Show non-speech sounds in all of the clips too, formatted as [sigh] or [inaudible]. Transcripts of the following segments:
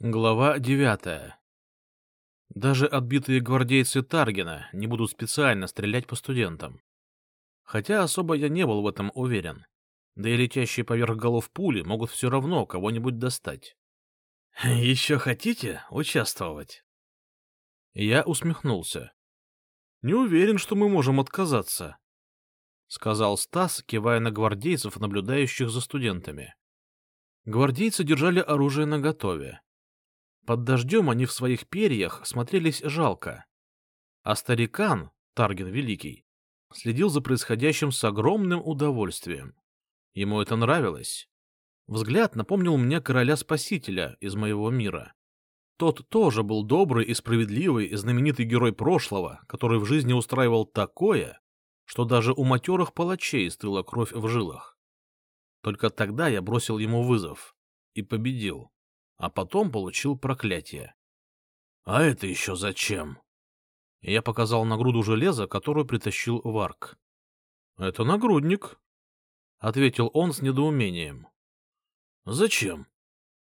Глава девятая. Даже отбитые гвардейцы Таргина не будут специально стрелять по студентам. Хотя особо я не был в этом уверен. Да и летящие поверх голов пули могут все равно кого-нибудь достать. [laughs] «Еще хотите участвовать?» Я усмехнулся. «Не уверен, что мы можем отказаться», — сказал Стас, кивая на гвардейцев, наблюдающих за студентами. Гвардейцы держали оружие наготове. Под дождем они в своих перьях смотрелись жалко. А старикан, Тарген Великий, следил за происходящим с огромным удовольствием. Ему это нравилось. Взгляд напомнил мне короля-спасителя из моего мира. Тот тоже был добрый и справедливый и знаменитый герой прошлого, который в жизни устраивал такое, что даже у матерых палачей стыла кровь в жилах. Только тогда я бросил ему вызов и победил а потом получил проклятие. — А это еще зачем? Я показал на груду железа, которую притащил Варк. — Это нагрудник, — ответил он с недоумением. — Зачем?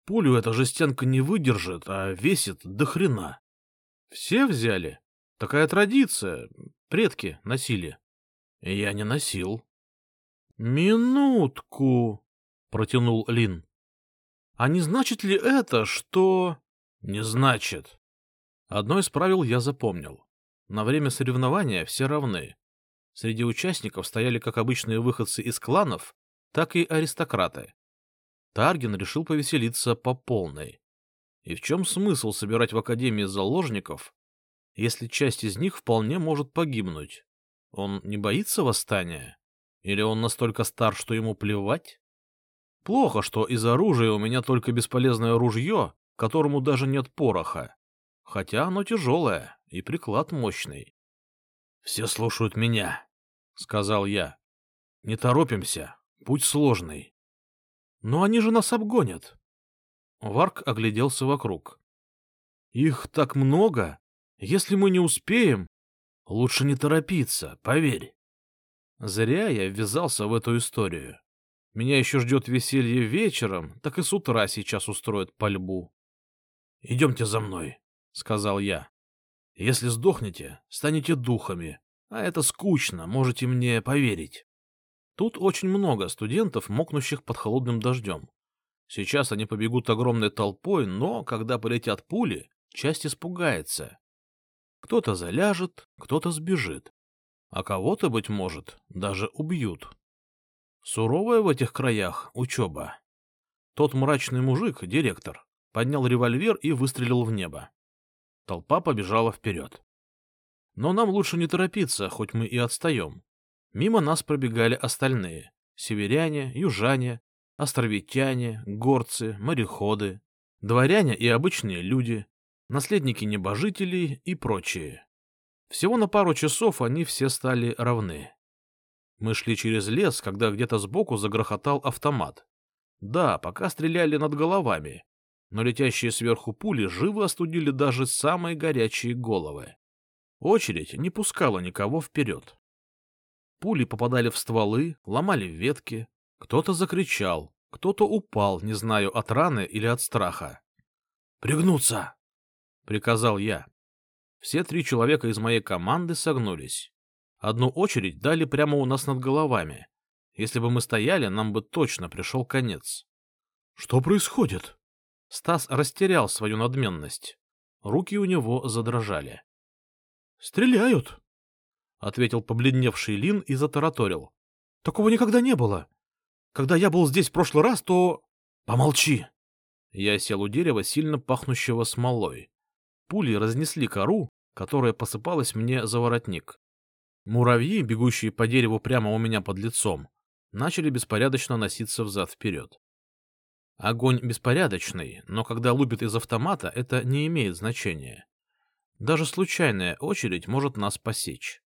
Пулю эта жестянка не выдержит, а весит до хрена. — Все взяли? Такая традиция. Предки носили. — Я не носил. — Минутку, — протянул Лин. А не значит ли это, что... Не значит. Одно из правил я запомнил. На время соревнования все равны. Среди участников стояли как обычные выходцы из кланов, так и аристократы. Тарген решил повеселиться по полной. И в чем смысл собирать в Академии заложников, если часть из них вполне может погибнуть? Он не боится восстания? Или он настолько стар, что ему плевать? Плохо, что из оружия у меня только бесполезное ружье, которому даже нет пороха. Хотя оно тяжелое и приклад мощный. — Все слушают меня, — сказал я. — Не торопимся, путь сложный. — Но они же нас обгонят. Варк огляделся вокруг. — Их так много. Если мы не успеем, лучше не торопиться, поверь. Зря я ввязался в эту историю. Меня еще ждет веселье вечером, так и с утра сейчас устроят пальбу. — Идемте за мной, — сказал я. — Если сдохнете, станете духами, а это скучно, можете мне поверить. Тут очень много студентов, мокнущих под холодным дождем. Сейчас они побегут огромной толпой, но, когда полетят пули, часть испугается. Кто-то заляжет, кто-то сбежит, а кого-то, быть может, даже убьют. Суровая в этих краях учеба. Тот мрачный мужик, директор, поднял револьвер и выстрелил в небо. Толпа побежала вперед. Но нам лучше не торопиться, хоть мы и отстаем. Мимо нас пробегали остальные — северяне, южане, островитяне, горцы, мореходы, дворяне и обычные люди, наследники небожителей и прочие. Всего на пару часов они все стали равны. Мы шли через лес, когда где-то сбоку загрохотал автомат. Да, пока стреляли над головами, но летящие сверху пули живо остудили даже самые горячие головы. Очередь не пускала никого вперед. Пули попадали в стволы, ломали ветки. Кто-то закричал, кто-то упал, не знаю, от раны или от страха. «Пригнуться!» — приказал я. Все три человека из моей команды согнулись. Одну очередь дали прямо у нас над головами. Если бы мы стояли, нам бы точно пришел конец. — Что происходит? Стас растерял свою надменность. Руки у него задрожали. — Стреляют, — ответил побледневший Лин и затараторил. — Такого никогда не было. Когда я был здесь в прошлый раз, то... — Помолчи! Я сел у дерева, сильно пахнущего смолой. Пули разнесли кору, которая посыпалась мне за воротник. Муравьи, бегущие по дереву прямо у меня под лицом, начали беспорядочно носиться взад-вперед. Огонь беспорядочный, но когда лупит из автомата, это не имеет значения. Даже случайная очередь может нас посечь.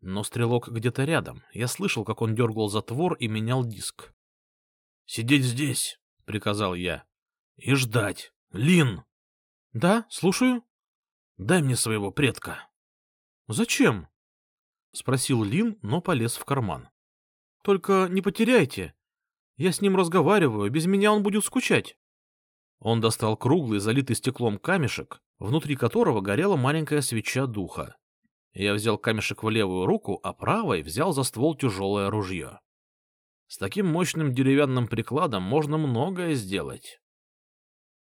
Но стрелок где-то рядом. Я слышал, как он дергал затвор и менял диск. — Сидеть здесь, — приказал я. — И ждать. Лин! — Да, слушаю. — Дай мне своего предка. — Зачем? — спросил Лин, но полез в карман. — Только не потеряйте. Я с ним разговариваю, без меня он будет скучать. Он достал круглый, залитый стеклом камешек, внутри которого горела маленькая свеча духа. Я взял камешек в левую руку, а правой взял за ствол тяжелое ружье. С таким мощным деревянным прикладом можно многое сделать.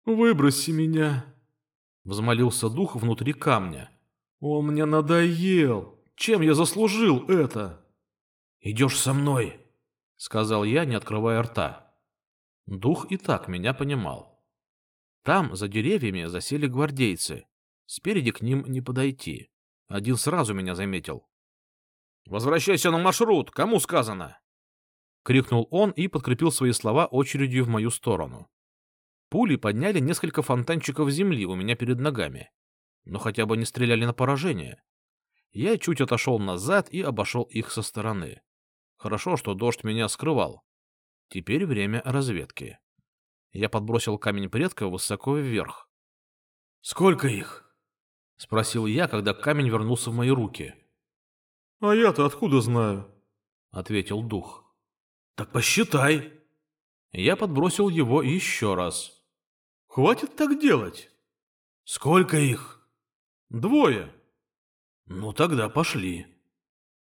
«Выброси меня!» — взмолился дух внутри камня. «Он мне надоел! Чем я заслужил это?» «Идешь со мной!» — сказал я, не открывая рта. Дух и так меня понимал. Там, за деревьями, засели гвардейцы. Спереди к ним не подойти. Один сразу меня заметил. «Возвращайся на маршрут! Кому сказано?» Крикнул он и подкрепил свои слова очередью в мою сторону. Пули подняли несколько фонтанчиков земли у меня перед ногами. Но хотя бы не стреляли на поражение. Я чуть отошел назад и обошел их со стороны. Хорошо, что дождь меня скрывал. Теперь время разведки. Я подбросил камень предка высоко вверх. — Сколько их? — спросил я, когда камень вернулся в мои руки. — А я-то откуда знаю? — ответил дух. — Так посчитай. Я подбросил его еще раз. — Хватит так делать. — Сколько их? — Двое. — Ну тогда пошли.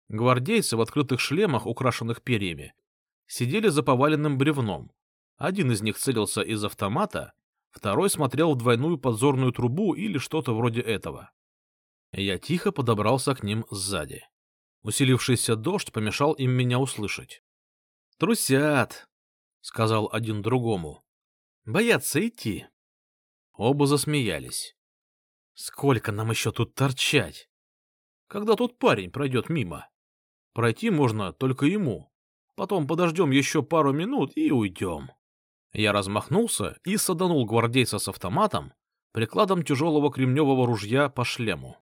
Гвардейцы в открытых шлемах, украшенных перьями, сидели за поваленным бревном, один из них целился из автомата, второй смотрел в двойную подзорную трубу или что-то вроде этого. Я тихо подобрался к ним сзади. Усилившийся дождь помешал им меня услышать. «Трусят!» — сказал один другому. «Боятся идти». Оба засмеялись. «Сколько нам еще тут торчать? Когда тут парень пройдет мимо? Пройти можно только ему. Потом подождем еще пару минут и уйдем». Я размахнулся и саданул гвардейца с автоматом прикладом тяжелого кремневого ружья по шлему.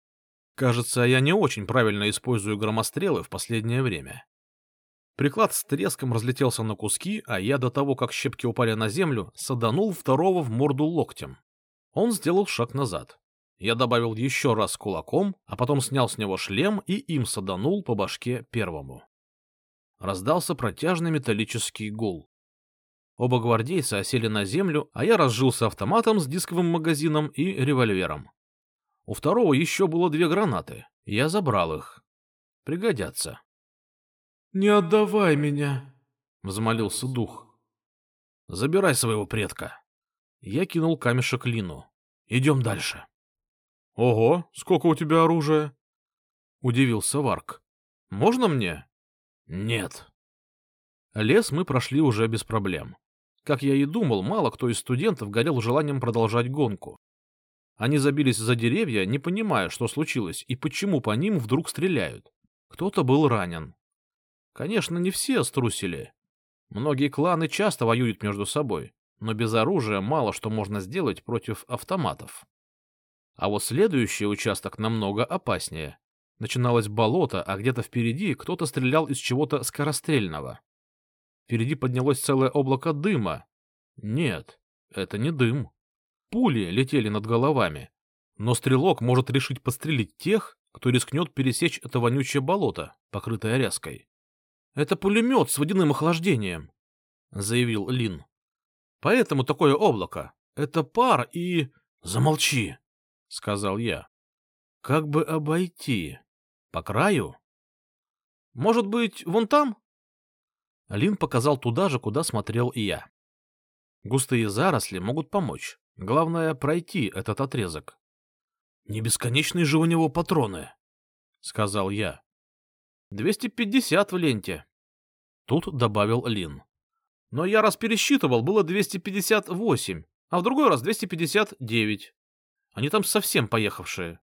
Кажется, я не очень правильно использую громострелы в последнее время. Приклад с треском разлетелся на куски, а я до того, как щепки упали на землю, саданул второго в морду локтем. Он сделал шаг назад. Я добавил еще раз кулаком, а потом снял с него шлем и им саданул по башке первому. Раздался протяжный металлический гул. Оба гвардейца осели на землю, а я разжился автоматом с дисковым магазином и револьвером. У второго еще было две гранаты. Я забрал их. Пригодятся. — Не отдавай меня, — взмолился дух. — Забирай своего предка. Я кинул камешек Лину. Идем дальше. — Ого, сколько у тебя оружия? — удивился Варк. — Можно мне? — Нет. Лес мы прошли уже без проблем. Как я и думал, мало кто из студентов горел желанием продолжать гонку. Они забились за деревья, не понимая, что случилось и почему по ним вдруг стреляют. Кто-то был ранен. Конечно, не все струсили. Многие кланы часто воюют между собой, но без оружия мало что можно сделать против автоматов. А вот следующий участок намного опаснее. Начиналось болото, а где-то впереди кто-то стрелял из чего-то скорострельного. Впереди поднялось целое облако дыма. Нет, это не дым. Пули летели над головами. Но стрелок может решить подстрелить тех, кто рискнет пересечь это вонючее болото, покрытое ряской. — Это пулемет с водяным охлаждением, — заявил Лин. — Поэтому такое облако. Это пар и... — Замолчи, — сказал я. — Как бы обойти? По краю? — Может быть, вон там? Лин показал туда же, куда смотрел и я. Густые заросли могут помочь. Главное — пройти этот отрезок. — Не бесконечные же у него патроны, — сказал я. — Двести пятьдесят в ленте. Тут добавил Лин. Но я раз пересчитывал, было двести пятьдесят восемь, а в другой раз двести пятьдесят девять. Они там совсем поехавшие.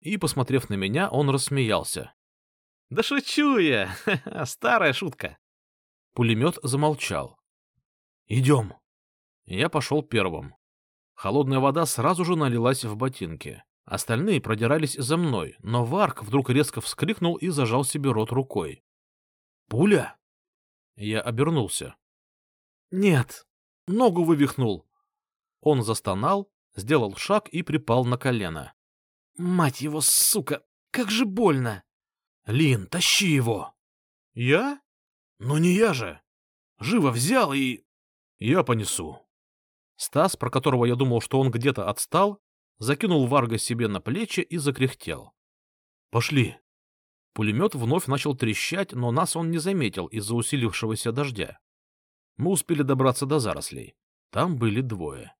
И, посмотрев на меня, он рассмеялся. — Да шучу я! [laughs] Старая шутка. Пулемет замолчал. «Идем!» Я пошел первым. Холодная вода сразу же налилась в ботинки. Остальные продирались за мной, но Варк вдруг резко вскрикнул и зажал себе рот рукой. «Пуля?» Я обернулся. «Нет!» Ногу вывихнул. Он застонал, сделал шаг и припал на колено. «Мать его, сука! Как же больно!» «Лин, тащи его!» «Я?» Но не я же. Живо взял и... Я понесу. Стас, про которого я думал, что он где-то отстал, закинул Варга себе на плечи и закряхтел. «Пошли!» Пулемет вновь начал трещать, но нас он не заметил из-за усилившегося дождя. Мы успели добраться до зарослей. Там были двое.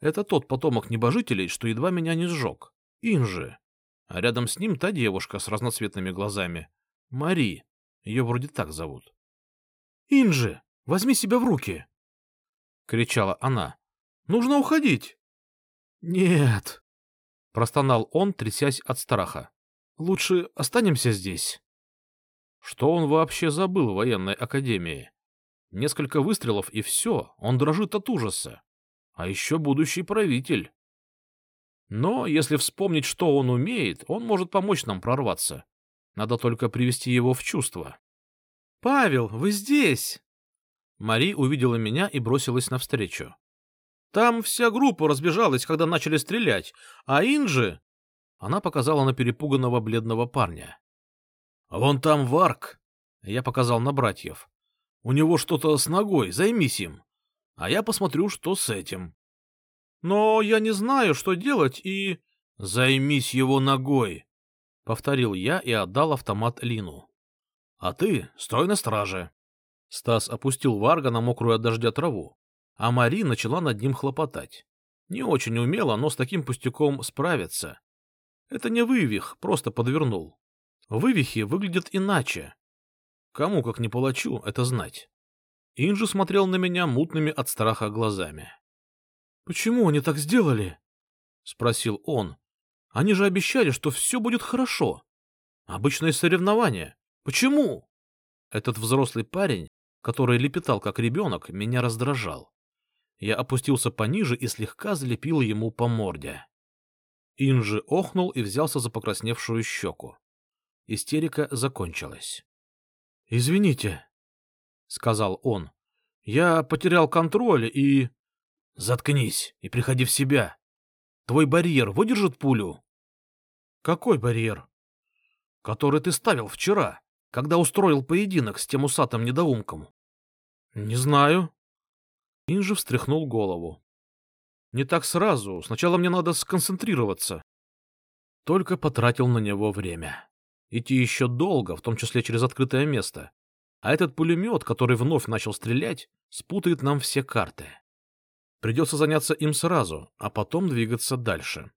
Это тот потомок небожителей, что едва меня не сжег. Инжи. А рядом с ним та девушка с разноцветными глазами. Мари. Ее вроде так зовут. «Инжи, возьми себя в руки!» — кричала она. «Нужно уходить!» «Нет!» — простонал он, трясясь от страха. «Лучше останемся здесь». Что он вообще забыл в военной академии? Несколько выстрелов и все, он дрожит от ужаса. А еще будущий правитель. Но если вспомнить, что он умеет, он может помочь нам прорваться. Надо только привести его в чувство. — Павел, вы здесь! Мари увидела меня и бросилась навстречу. Там вся группа разбежалась, когда начали стрелять, а Инжи... Она показала на перепуганного бледного парня. — Вон там Варк! Я показал на братьев. У него что-то с ногой, займись им. А я посмотрю, что с этим. Но я не знаю, что делать, и... — Займись его ногой, — повторил я и отдал автомат Лину. — А ты стой на страже. Стас опустил Варга на мокрую от дождя траву, а Мари начала над ним хлопотать. Не очень умело, но с таким пустяком справиться. Это не вывих, просто подвернул. Вывихи выглядят иначе. Кому, как не палачу, это знать. Инжи смотрел на меня мутными от страха глазами. Почему они так сделали? — спросил он. — Они же обещали, что все будет хорошо. Обычное соревнование. Почему? Этот взрослый парень, который лепетал как ребенок, меня раздражал. Я опустился пониже и слегка залепил ему по морде. Инжи охнул и взялся за покрасневшую щеку. Истерика закончилась. — Извините, — сказал он. — Я потерял контроль и... Заткнись и приходи в себя. Твой барьер выдержит пулю? Какой барьер? Который ты ставил вчера, когда устроил поединок с тем усатым недоумком. Не знаю. Инжи встряхнул голову. Не так сразу. Сначала мне надо сконцентрироваться. Только потратил на него время. Идти еще долго, в том числе через открытое место. А этот пулемет, который вновь начал стрелять, спутает нам все карты. Придется заняться им сразу, а потом двигаться дальше.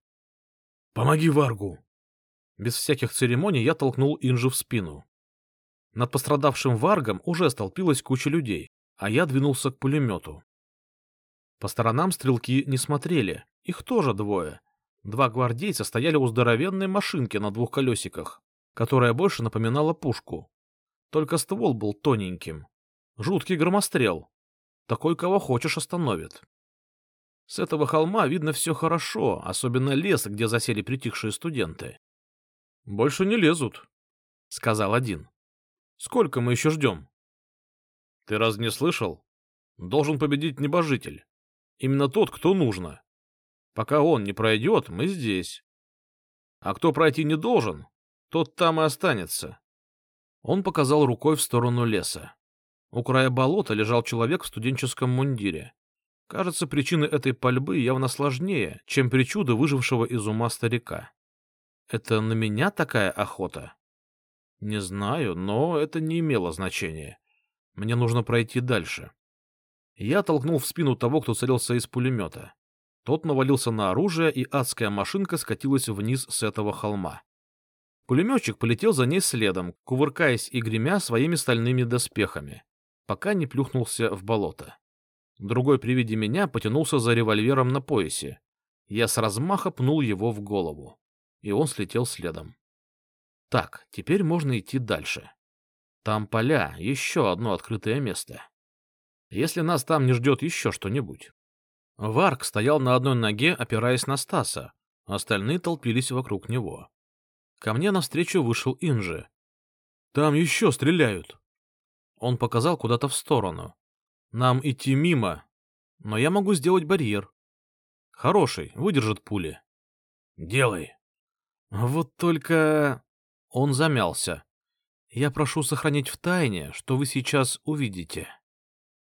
«Помоги Варгу!» Без всяких церемоний я толкнул Инжи в спину. Над пострадавшим Варгом уже столпилась куча людей, а я двинулся к пулемету. По сторонам стрелки не смотрели, их тоже двое. Два гвардейца стояли у здоровенной машинки на двух колесиках, которая больше напоминала пушку. Только ствол был тоненьким. Жуткий громострел. Такой, кого хочешь, остановит. С этого холма видно все хорошо, особенно лес, где засели притихшие студенты. — Больше не лезут, — сказал один. — Сколько мы еще ждем? — Ты раз не слышал? Должен победить небожитель. Именно тот, кто нужно. Пока он не пройдет, мы здесь. А кто пройти не должен, тот там и останется. Он показал рукой в сторону леса. У края болота лежал человек в студенческом мундире. Кажется, причины этой пальбы явно сложнее, чем причуды выжившего из ума старика. Это на меня такая охота? Не знаю, но это не имело значения. Мне нужно пройти дальше. Я толкнул в спину того, кто целился из пулемета. Тот навалился на оружие, и адская машинка скатилась вниз с этого холма. Пулеметчик полетел за ней следом, кувыркаясь и гремя своими стальными доспехами, пока не плюхнулся в болото. Другой при виде меня потянулся за револьвером на поясе. Я с размаха пнул его в голову, и он слетел следом. Так, теперь можно идти дальше. Там поля, еще одно открытое место. Если нас там не ждет еще что-нибудь. Варк стоял на одной ноге, опираясь на Стаса, остальные толпились вокруг него. Ко мне навстречу вышел Инжи. «Там еще стреляют!» Он показал куда-то в сторону. Нам идти мимо, но я могу сделать барьер. Хороший, выдержит пули. Делай. Вот только... Он замялся. Я прошу сохранить в тайне, что вы сейчас увидите.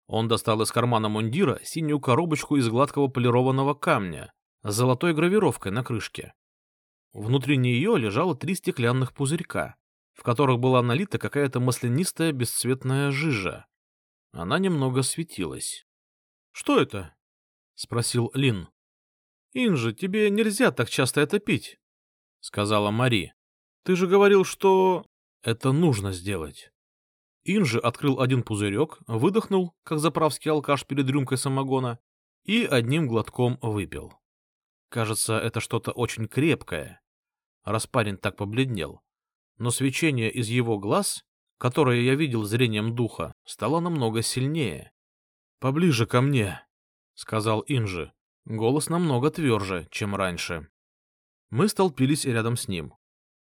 Он достал из кармана мундира синюю коробочку из гладкого полированного камня с золотой гравировкой на крышке. Внутри нее лежало три стеклянных пузырька, в которых была налита какая-то маслянистая бесцветная жижа. Она немного светилась. — Что это? — спросил Лин. — Инжи, тебе нельзя так часто это пить, — сказала Мари. — Ты же говорил, что... Это нужно сделать. Инжи открыл один пузырек, выдохнул, как заправский алкаш перед рюмкой самогона, и одним глотком выпил. Кажется, это что-то очень крепкое, раз парень так побледнел. Но свечение из его глаз, которое я видел зрением духа, стало намного сильнее. — Поближе ко мне, — сказал Инжи. Голос намного тверже, чем раньше. Мы столпились рядом с ним.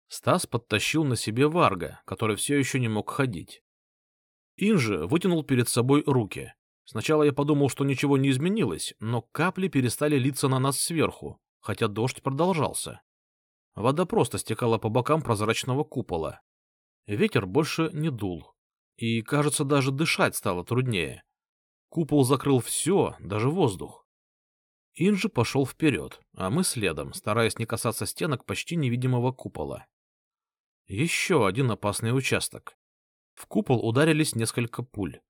Стас подтащил на себе Варга, который все еще не мог ходить. Инжи вытянул перед собой руки. Сначала я подумал, что ничего не изменилось, но капли перестали литься на нас сверху, хотя дождь продолжался. Вода просто стекала по бокам прозрачного купола. Ветер больше не дул, и, кажется, даже дышать стало труднее. Купол закрыл все, даже воздух. Инжи пошел вперед, а мы следом, стараясь не касаться стенок почти невидимого купола. Еще один опасный участок. В купол ударились несколько пуль.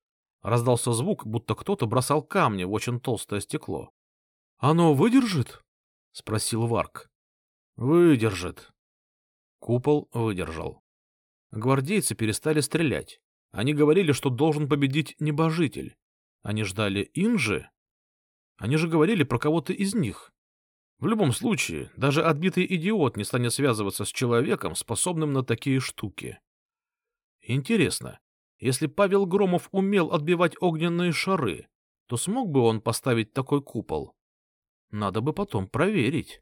Раздался звук, будто кто-то бросал камни в очень толстое стекло. — Оно выдержит? — спросил Варк. — Выдержит. Купол выдержал. Гвардейцы перестали стрелять. Они говорили, что должен победить небожитель. Они ждали Инжи? Они же говорили про кого-то из них. В любом случае, даже отбитый идиот не станет связываться с человеком, способным на такие штуки. Интересно, если Павел Громов умел отбивать огненные шары, то смог бы он поставить такой купол? Надо бы потом проверить.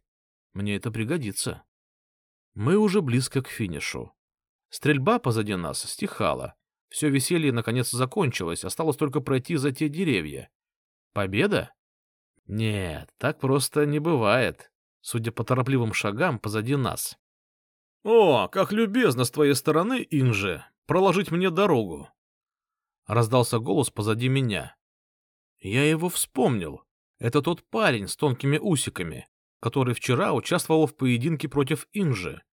Мне это пригодится. Мы уже близко к финишу. Стрельба позади нас стихала. Все веселье наконец закончилось, осталось только пройти за те деревья. Победа? Нет, так просто не бывает, судя по торопливым шагам позади нас. — О, как любезно с твоей стороны, Инже, проложить мне дорогу. Раздался голос позади меня. Я его вспомнил. Это тот парень с тонкими усиками, который вчера участвовал в поединке против Инжи,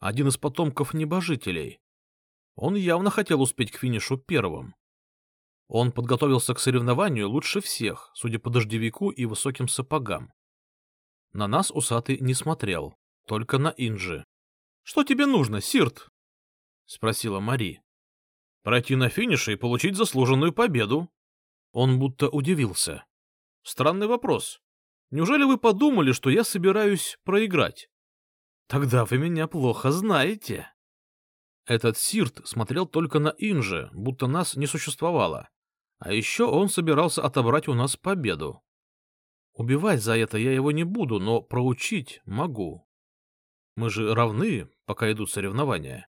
один из потомков небожителей. Он явно хотел успеть к финишу первым. Он подготовился к соревнованию лучше всех, судя по дождевику и высоким сапогам. На нас усатый не смотрел, только на Инжи. — Что тебе нужно, Сирт? — спросила Мари. — Пройти на финише и получить заслуженную победу. Он будто удивился. — Странный вопрос. Неужели вы подумали, что я собираюсь проиграть? — Тогда вы меня плохо знаете. Этот Сирт смотрел только на Инже, будто нас не существовало. А еще он собирался отобрать у нас победу. Убивать за это я его не буду, но проучить могу. Мы же равны, пока идут соревнования.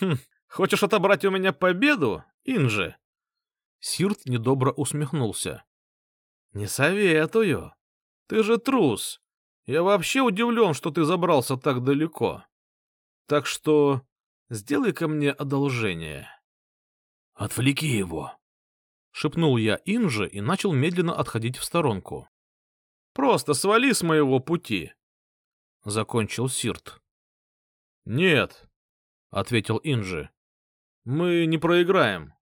Хм, хочешь отобрать у меня победу, Инжи? Сирт недобро усмехнулся. Не советую. Ты же трус. Я вообще удивлен, что ты забрался так далеко. Так что сделай-ка мне одолжение. Отвлеки его. Шепнул я Инже и начал медленно отходить в сторонку. Просто свали с моего пути. Закончил Сирт. Нет, ответил Инжи. Мы не проиграем.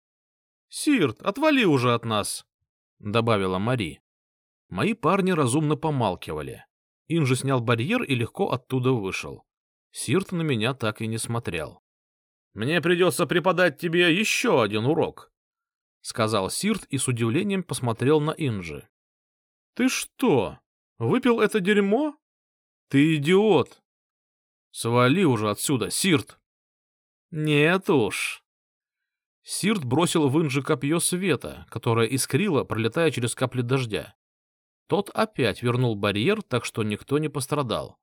Сирт, отвали уже от нас, добавила Мари. Мои парни разумно помалкивали. Инжи снял барьер и легко оттуда вышел. Сирт на меня так и не смотрел. Мне придется преподать тебе еще один урок, сказал Сирт и с удивлением посмотрел на Инжи. Ты что, выпил это дерьмо? Ты идиот. Свали уже отсюда, Сирт. Нет уж. Сирт бросил в Инжи копье света, которое искрило, пролетая через капли дождя. Тот опять вернул барьер, так что никто не пострадал.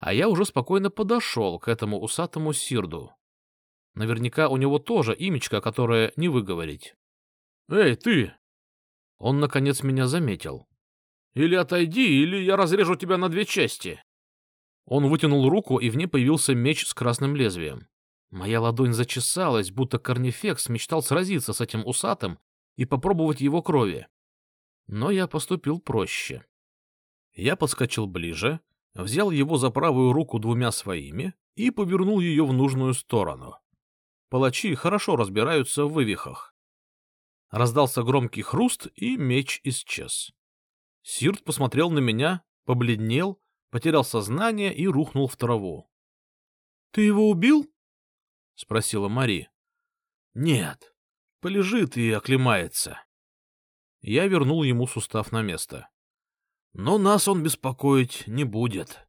А я уже спокойно подошел к этому усатому Сирду. Наверняка у него тоже имечко, которое не выговорить. «Эй, ты!» Он, наконец, меня заметил. «Или отойди, или я разрежу тебя на две части!» Он вытянул руку, и в ней появился меч с красным лезвием. Моя ладонь зачесалась, будто корнифекс мечтал сразиться с этим усатым, и попробовать его крови. Но я поступил проще. Я подскочил ближе, взял его за правую руку двумя своими и повернул ее в нужную сторону. Палачи хорошо разбираются в вывихах. Раздался громкий хруст, и меч исчез. Сирт посмотрел на меня, побледнел, потерял сознание и рухнул в траву. — Ты его убил? — спросила Мари. — Нет, полежит и оклемается. Я вернул ему сустав на место. Но нас он беспокоить не будет.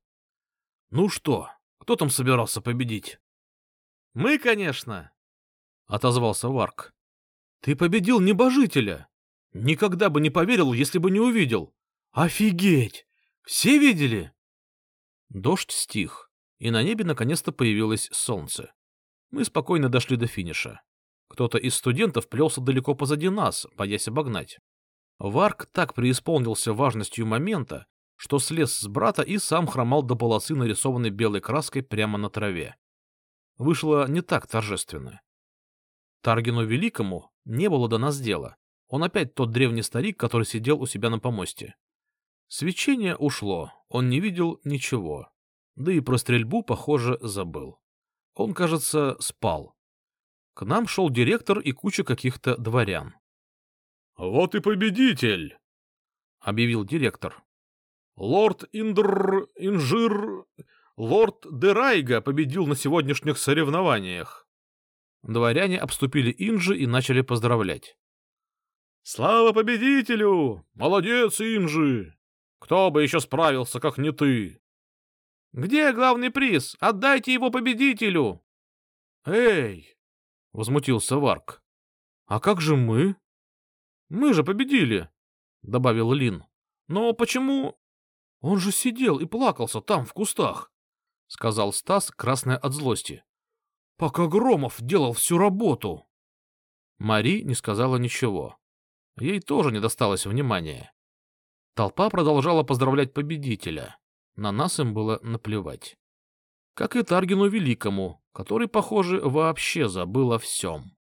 Ну что, кто там собирался победить? — Мы, конечно, — отозвался Варк. — Ты победил небожителя. Никогда бы не поверил, если бы не увидел. Офигеть! Все видели? Дождь стих, и на небе наконец-то появилось солнце. Мы спокойно дошли до финиша. Кто-то из студентов плелся далеко позади нас, боясь обогнать. Варк так преисполнился важностью момента, что слез с брата и сам хромал до полосы, нарисованной белой краской прямо на траве. Вышло не так торжественно. Таргину Великому не было до нас дела. Он опять тот древний старик, который сидел у себя на помосте. Свечение ушло, он не видел ничего. Да и про стрельбу, похоже, забыл. Он, кажется, спал. К нам шел директор и куча каких-то дворян. — Вот и победитель! — объявил директор. Лорд Индр... Инжир... Лорд Дерайга победил на сегодняшних соревнованиях. Дворяне обступили Инжи и начали поздравлять. «Слава победителю! Молодец, Инжи! Кто бы еще справился, как не ты?» «Где главный приз? Отдайте его победителю!» «Эй!» — возмутился Варк. «А как же мы?» «Мы же победили!» — добавил Лин. «Но почему...» Он же сидел и плакался там, в кустах, — сказал Стас, красный от злости. — Пока Громов делал всю работу. Мари не сказала ничего. Ей тоже не досталось внимания. Толпа продолжала поздравлять победителя. На нас им было наплевать. Как и Таргину Великому, который, похоже, вообще забыл о всем.